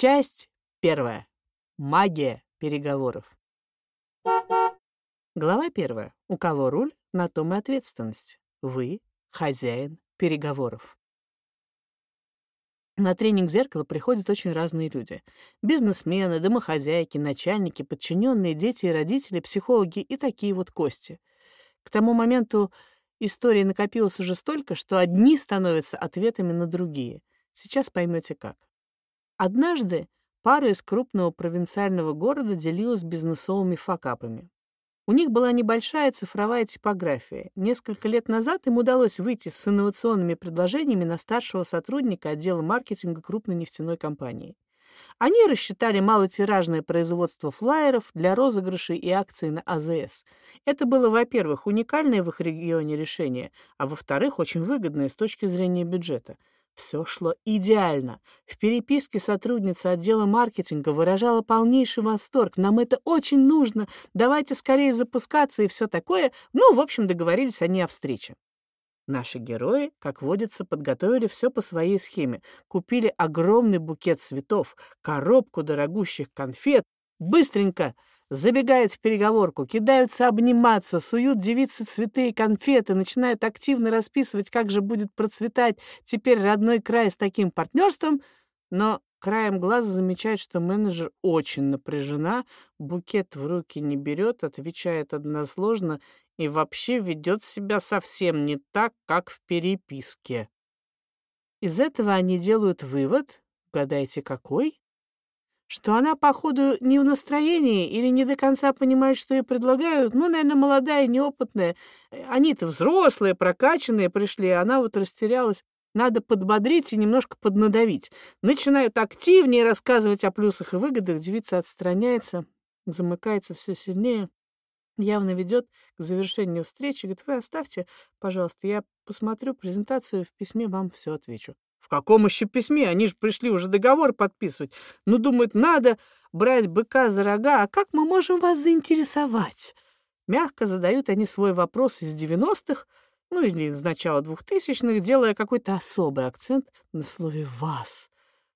Часть первая. Магия переговоров. Глава первая. У кого руль, на том и ответственность. Вы — хозяин переговоров. На тренинг зеркала приходят очень разные люди. Бизнесмены, домохозяйки, начальники, подчиненные, дети и родители, психологи и такие вот кости. К тому моменту истории накопилось уже столько, что одни становятся ответами на другие. Сейчас поймете как. Однажды пара из крупного провинциального города делилась бизнесовыми факапами. У них была небольшая цифровая типография. Несколько лет назад им удалось выйти с инновационными предложениями на старшего сотрудника отдела маркетинга крупной нефтяной компании. Они рассчитали малотиражное производство флаеров для розыгрышей и акций на АЗС. Это было, во-первых, уникальное в их регионе решение, а во-вторых, очень выгодное с точки зрения бюджета — все шло идеально. В переписке сотрудница отдела маркетинга выражала полнейший восторг. «Нам это очень нужно. Давайте скорее запускаться» и все такое. Ну, в общем, договорились они о встрече. Наши герои, как водится, подготовили все по своей схеме. Купили огромный букет цветов, коробку дорогущих конфет. Быстренько Забегают в переговорку, кидаются обниматься, суют девицы цветы и конфеты, начинают активно расписывать, как же будет процветать теперь родной край с таким партнерством, но краем глаза замечает, что менеджер очень напряжена, букет в руки не берет, отвечает односложно и вообще ведет себя совсем не так, как в переписке. Из этого они делают вывод, угадайте какой, что она, походу, не в настроении или не до конца понимает, что ей предлагают. Ну, наверное, молодая, неопытная. Они-то взрослые, прокачанные пришли, а она вот растерялась. Надо подбодрить и немножко поднадавить. Начинают активнее рассказывать о плюсах и выгодах. Девица отстраняется, замыкается все сильнее. Явно ведет к завершению встречи. Говорит, вы оставьте, пожалуйста, я посмотрю презентацию, в письме вам все отвечу. Каком еще письме? Они же пришли уже договор подписывать. Ну, думают, надо брать быка за рога. А как мы можем вас заинтересовать? Мягко задают они свой вопрос из 90-х, ну или с начала 2000-х, делая какой-то особый акцент на слове «вас».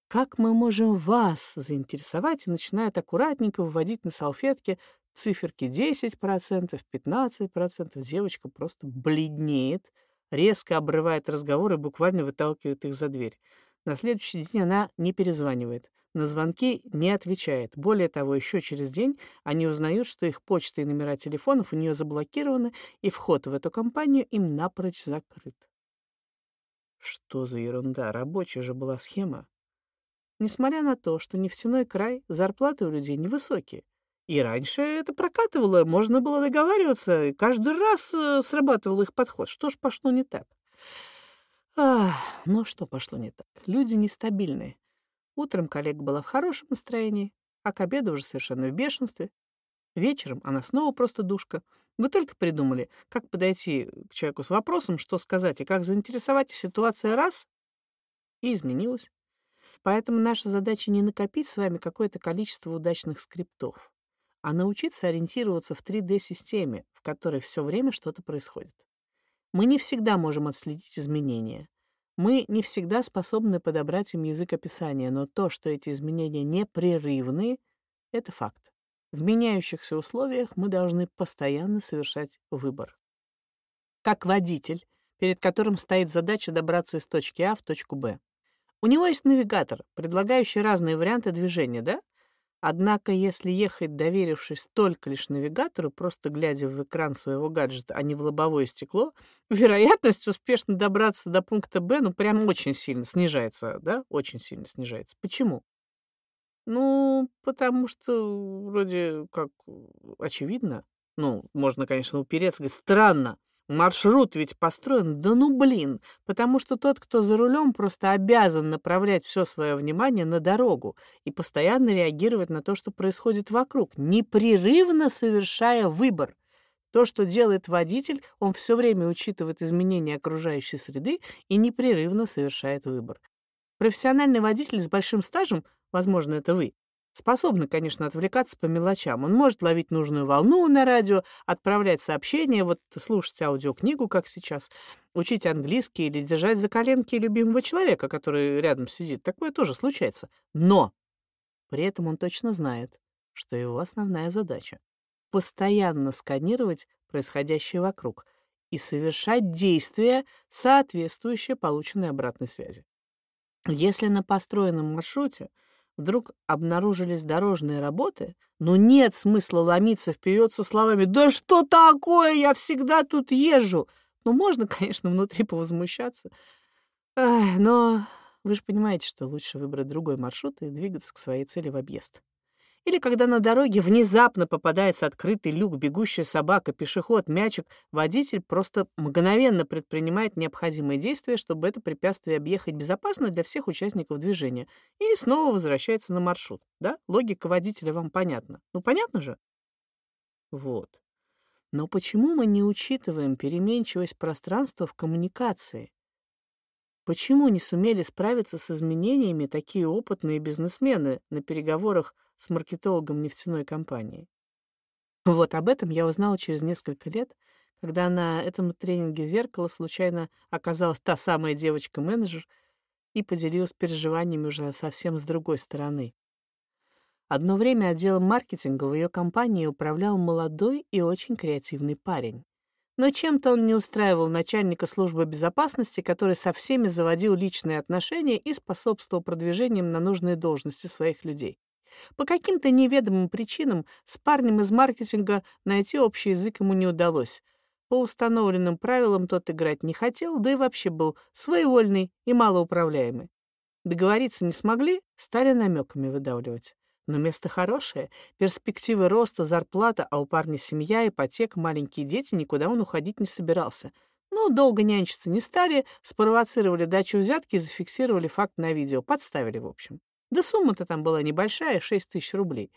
Как мы можем вас заинтересовать? И начинают аккуратненько выводить на салфетке циферки 10%, 15%. Девочка просто бледнеет, резко обрывает разговор и буквально выталкивает их за дверь. На следующий день она не перезванивает. На звонки не отвечает. Более того, еще через день они узнают, что их почта и номера телефонов у нее заблокированы, и вход в эту компанию им напрочь закрыт. Что за ерунда? Рабочая же была схема. Несмотря на то, что нефтяной край, зарплаты у людей невысокие. И раньше это прокатывало, можно было договариваться, и каждый раз э, срабатывал их подход. Что ж пошло не так? Ах, ну что пошло не так? Люди нестабильные. Утром коллега была в хорошем настроении, а к обеду уже совершенно в бешенстве. Вечером она снова просто душка. Вы только придумали, как подойти к человеку с вопросом, что сказать и как заинтересовать, ситуация раз — и изменилась. Поэтому наша задача не накопить с вами какое-то количество удачных скриптов, а научиться ориентироваться в 3D-системе, в которой все время что-то происходит. Мы не всегда можем отследить изменения. Мы не всегда способны подобрать им язык описания, но то, что эти изменения непрерывны, — это факт. В меняющихся условиях мы должны постоянно совершать выбор. Как водитель, перед которым стоит задача добраться из точки А в точку Б. У него есть навигатор, предлагающий разные варианты движения, да? Однако, если ехать, доверившись только лишь навигатору, просто глядя в экран своего гаджета, а не в лобовое стекло, вероятность успешно добраться до пункта Б, ну, прям очень сильно снижается, да, очень сильно снижается. Почему? Ну, потому что вроде как очевидно. Ну, можно, конечно, упереться, говорить, странно, Маршрут ведь построен, да ну блин, потому что тот, кто за рулем, просто обязан направлять все свое внимание на дорогу и постоянно реагировать на то, что происходит вокруг, непрерывно совершая выбор. То, что делает водитель, он все время учитывает изменения окружающей среды и непрерывно совершает выбор. Профессиональный водитель с большим стажем, возможно, это вы, Способны, конечно, отвлекаться по мелочам. Он может ловить нужную волну на радио, отправлять сообщения, вот слушать аудиокнигу, как сейчас, учить английский или держать за коленки любимого человека, который рядом сидит. Такое тоже случается. Но При этом он точно знает, что его основная задача — постоянно сканировать происходящее вокруг и совершать действия, соответствующие полученной обратной связи. Если на построенном маршруте вдруг обнаружились дорожные работы, но нет смысла ломиться вперед со словами «Да что такое? Я всегда тут езжу!» Ну, можно, конечно, внутри повозмущаться, но вы же понимаете, что лучше выбрать другой маршрут и двигаться к своей цели в объезд. Или когда на дороге внезапно попадается открытый люк, бегущая собака, пешеход, мячик, водитель просто мгновенно предпринимает необходимые действия, чтобы это препятствие объехать безопасно для всех участников движения, и снова возвращается на маршрут. Да? Логика водителя вам понятна. Ну, понятно же? Вот. Но почему мы не учитываем переменчивость пространства в коммуникации? Почему не сумели справиться с изменениями такие опытные бизнесмены на переговорах с маркетологом нефтяной компании? Вот об этом я узнала через несколько лет, когда на этом тренинге «Зеркало» случайно оказалась та самая девочка-менеджер и поделилась переживаниями уже совсем с другой стороны. Одно время отделом маркетинга в ее компании управлял молодой и очень креативный парень. Но чем-то он не устраивал начальника службы безопасности, который со всеми заводил личные отношения и способствовал продвижением на нужные должности своих людей. По каким-то неведомым причинам с парнем из маркетинга найти общий язык ему не удалось. По установленным правилам тот играть не хотел, да и вообще был своевольный и малоуправляемый. Договориться не смогли, стали намеками выдавливать. Но место хорошее, перспективы роста, зарплата, а у парня семья, ипотека, маленькие дети, никуда он уходить не собирался. Но долго нянчиться не стали, спровоцировали дачу взятки и зафиксировали факт на видео, подставили, в общем. Да сумма-то там была небольшая, 6 тысяч рублей.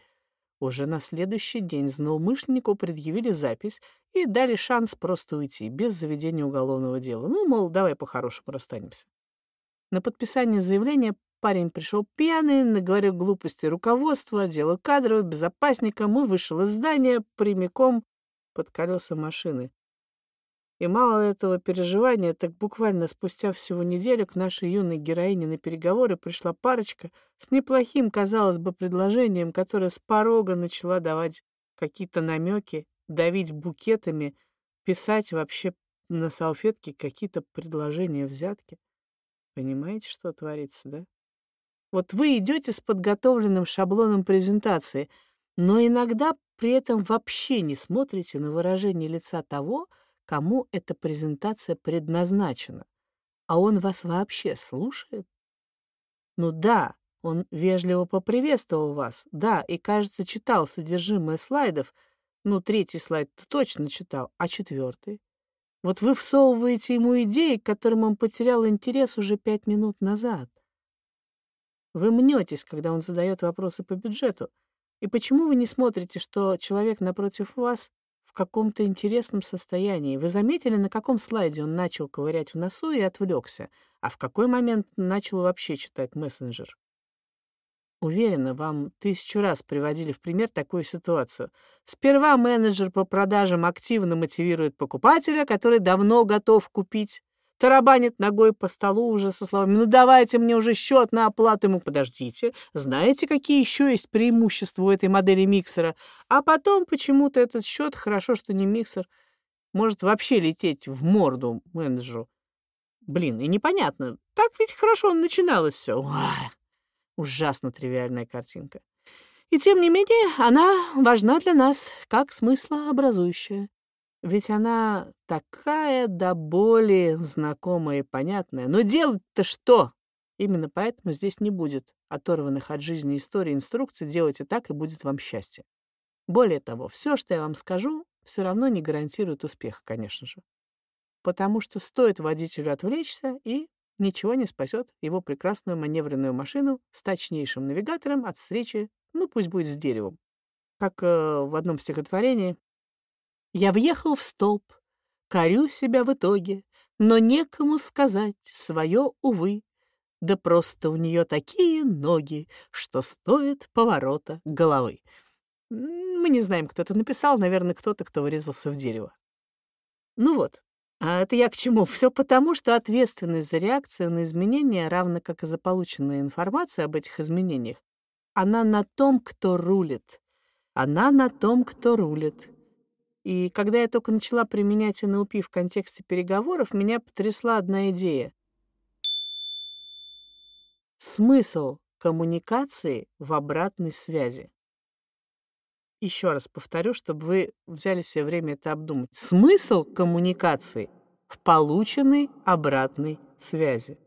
Уже на следующий день злоумышленнику предъявили запись и дали шанс просто уйти, без заведения уголовного дела. Ну, мол, давай по-хорошему расстанемся. На подписание заявления Парень пришел пьяный, наговорил глупости руководству, отдела кадров, безопасникам и вышел из здания прямиком под колеса машины. И мало этого переживания, так буквально спустя всего неделю к нашей юной героине на переговоры пришла парочка с неплохим, казалось бы, предложением, которое с порога начала давать какие-то намеки, давить букетами, писать вообще на салфетке какие-то предложения взятки. Понимаете, что творится, да? Вот вы идете с подготовленным шаблоном презентации, но иногда при этом вообще не смотрите на выражение лица того, кому эта презентация предназначена. А он вас вообще слушает? Ну да, он вежливо поприветствовал вас, да, и, кажется, читал содержимое слайдов, ну, третий слайд точно читал, а четвертый? Вот вы всовываете ему идеи, к которым он потерял интерес уже пять минут назад. Вы мнетесь, когда он задает вопросы по бюджету. И почему вы не смотрите, что человек напротив вас каком-то интересном состоянии? Вы заметили, на каком слайде он начал ковырять в носу и отвлекся, а в какой момент начал вообще читать мессенджер? Уверена, вам тысячу раз приводили в пример такую ситуацию. Сперва менеджер по продажам активно мотивирует покупателя, который давно готов купить тарабанит ногой по столу уже со словами «Ну давайте мне уже счет на оплату». Ему «Подождите, знаете, какие еще есть преимущества у этой модели миксера?» А потом почему-то этот счет, хорошо, что не миксер, может вообще лететь в морду менеджеру. Блин, и непонятно, так ведь хорошо начиналось все. Ужасно тривиальная картинка. И тем не менее, она важна для нас как смыслообразующая. Ведь она такая до боли знакомая и понятная. Но делать-то что? Именно поэтому здесь не будет оторванных от жизни истории инструкций «делайте так, и будет вам счастье». Более того, все, что я вам скажу, все равно не гарантирует успеха, конечно же. Потому что стоит водителю отвлечься, и ничего не спасет его прекрасную маневренную машину с точнейшим навигатором от встречи, ну пусть будет с деревом. Как э, в одном стихотворении я въехал в столб, корю себя в итоге, но некому сказать свое, увы. Да просто у нее такие ноги, что стоит поворота головы. Мы не знаем, кто это написал, наверное, кто-то, кто вырезался в дерево. Ну вот, а это я к чему? Все потому, что ответственность за реакцию на изменения, равно как и за полученную информацию об этих изменениях, она на том, кто рулит. Она на том, кто рулит. И когда я только начала применять НЛП в контексте переговоров, меня потрясла одна идея. Смысл коммуникации в обратной связи. Еще раз повторю, чтобы вы взяли себе время это обдумать. Смысл коммуникации в полученной обратной связи.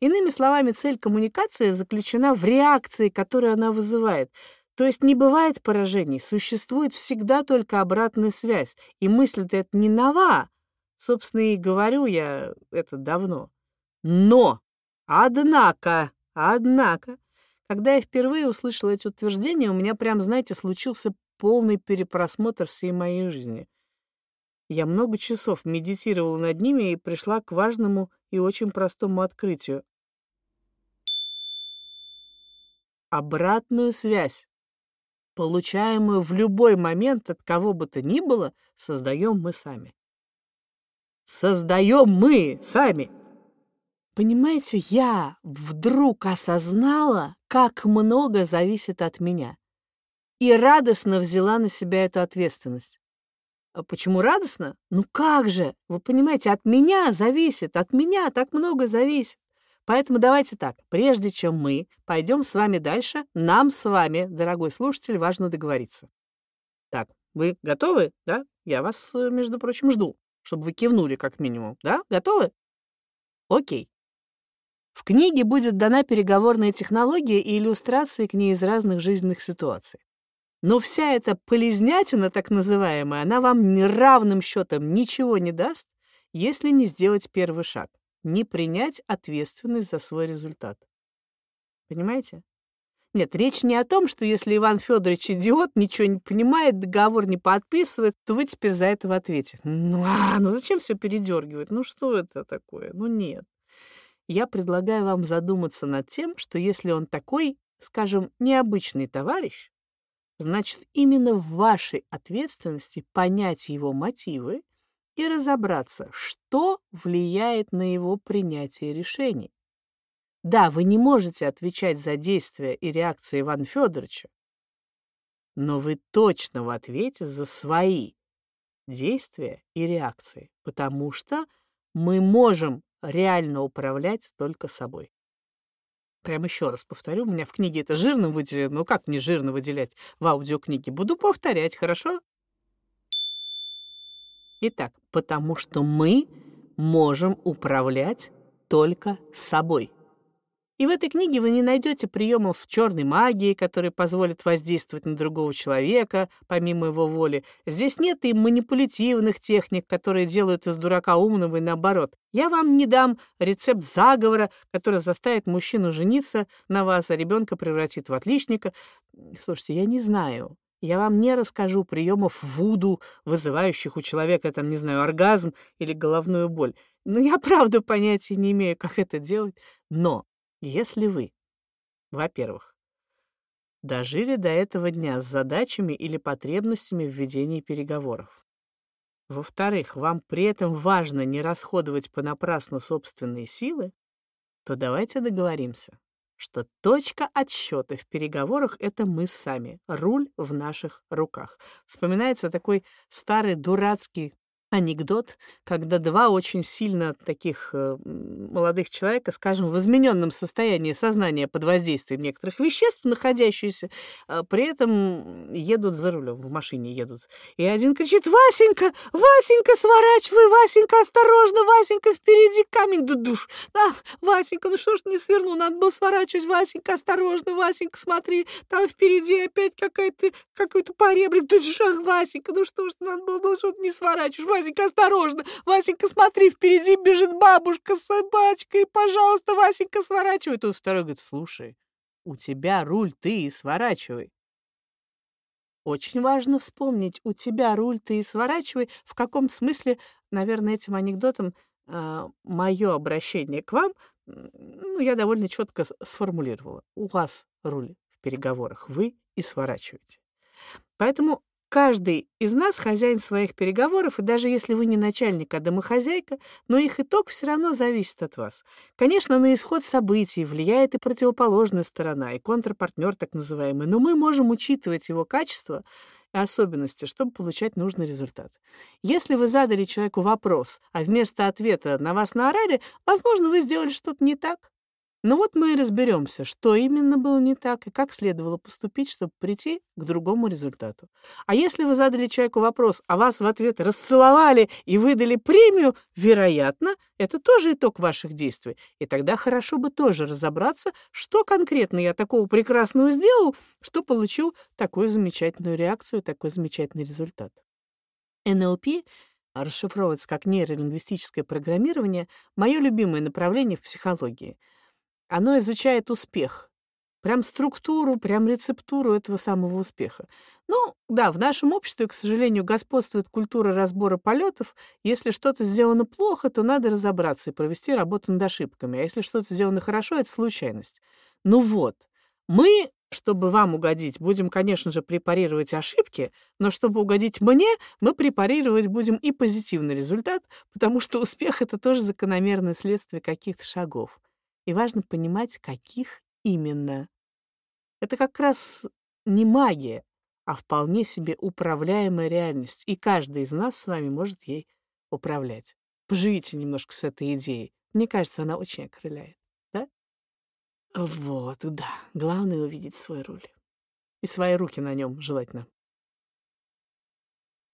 Иными словами, цель коммуникации заключена в реакции, которую она вызывает. То есть не бывает поражений, существует всегда только обратная связь. И мысль-то это не нова. Собственно, и говорю я это давно. Но, однако, однако, когда я впервые услышала эти утверждения, у меня прям, знаете, случился полный перепросмотр всей моей жизни. Я много часов медитировала над ними и пришла к важному и очень простому открытию. Обратную связь, получаемую в любой момент от кого бы то ни было, создаем мы сами. Создаем мы сами. Понимаете, я вдруг осознала, как много зависит от меня. И радостно взяла на себя эту ответственность. А почему радостно? Ну как же? Вы понимаете, от меня зависит, от меня так много зависит. Поэтому давайте так, прежде чем мы пойдем с вами дальше, нам с вами, дорогой слушатель, важно договориться. Так, вы готовы, да? Я вас, э, между прочим, жду, чтобы вы кивнули как минимум, да? Готовы? Окей. В книге будет дана переговорная технология и иллюстрации к ней из разных жизненных ситуаций. Но вся эта полезнятина, так называемая, она вам равным счетом ничего не даст, если не сделать первый шаг, не принять ответственность за свой результат. Понимаете? Нет, речь не о том, что если Иван Федорович идиот, ничего не понимает, договор не подписывает, то вы теперь за это ответите. Ну, а, ну зачем все передергивать? Ну что это такое? Ну нет. Я предлагаю вам задуматься над тем, что если он такой, скажем, необычный товарищ, Значит, именно в вашей ответственности понять его мотивы и разобраться, что влияет на его принятие решений. Да, вы не можете отвечать за действия и реакции Ивана Федоровича, но вы точно в ответе за свои действия и реакции, потому что мы можем реально управлять только собой. Прям еще раз повторю, у меня в книге это жирно выделено. Ну как мне жирно выделять в аудиокниге? Буду повторять, хорошо? Итак, потому что мы можем управлять только собой. И в этой книге вы не найдете приемов черной магии, которые позволят воздействовать на другого человека, помимо его воли. Здесь нет и манипулятивных техник, которые делают из дурака умного и наоборот. Я вам не дам рецепт заговора, который заставит мужчину жениться на вас, а ребенка превратит в отличника. Слушайте, я не знаю. Я вам не расскажу приемов вуду, вызывающих у человека, там, не знаю, оргазм или головную боль. Но я правда понятия не имею, как это делать. Но если вы, во-первых, дожили до этого дня с задачами или потребностями в ведении переговоров, во-вторых, вам при этом важно не расходовать понапрасну собственные силы, то давайте договоримся, что точка отсчета в переговорах — это мы сами, руль в наших руках. Вспоминается такой старый дурацкий анекдот, когда два очень сильно таких э, молодых человека, скажем, в измененном состоянии сознания под воздействием некоторых веществ, находящиеся, э, при этом едут за рулем, в машине едут. И один кричит, Васенька, Васенька, сворачивай, Васенька, осторожно, Васенька, впереди камень, да душ. Да, Васенька, ну что ж не сверну, надо было сворачивать, Васенька, осторожно, Васенька, смотри, там впереди опять какая-то, какой-то поребрик, да шаг, Васенька, ну что ж, надо было, ну что не сворачиваешь, Васенька, осторожно! Васенька, смотри, впереди бежит бабушка с собачкой! Пожалуйста, Васенька, сворачивай!» Тут второй говорит, «Слушай, у тебя руль, ты и сворачивай». Очень важно вспомнить, у тебя руль, ты и сворачивай. В каком смысле, наверное, этим анекдотом э, мое обращение к вам, ну, я довольно четко сформулировала. У вас руль в переговорах, вы и сворачиваете. Поэтому каждый из нас хозяин своих переговоров, и даже если вы не начальник, а домохозяйка, но их итог все равно зависит от вас. Конечно, на исход событий влияет и противоположная сторона, и контрпартнер так называемый, но мы можем учитывать его качества и особенности, чтобы получать нужный результат. Если вы задали человеку вопрос, а вместо ответа на вас наорали, возможно, вы сделали что-то не так. Ну вот мы и разберемся, что именно было не так и как следовало поступить, чтобы прийти к другому результату. А если вы задали человеку вопрос, а вас в ответ расцеловали и выдали премию, вероятно, это тоже итог ваших действий. И тогда хорошо бы тоже разобраться, что конкретно я такого прекрасного сделал, что получил такую замечательную реакцию, такой замечательный результат. НЛП расшифровывается как нейролингвистическое программирование, мое любимое направление в психологии — оно изучает успех. Прям структуру, прям рецептуру этого самого успеха. Ну, да, в нашем обществе, к сожалению, господствует культура разбора полетов. Если что-то сделано плохо, то надо разобраться и провести работу над ошибками. А если что-то сделано хорошо, это случайность. Ну вот, мы, чтобы вам угодить, будем, конечно же, препарировать ошибки, но чтобы угодить мне, мы препарировать будем и позитивный результат, потому что успех — это тоже закономерное следствие каких-то шагов. И важно понимать, каких именно. Это как раз не магия, а вполне себе управляемая реальность, и каждый из нас с вами может ей управлять. Поживите немножко с этой идеей. Мне кажется, она очень окрыляет, да? Вот, да. Главное — увидеть свой руль. И свои руки на нем желательно.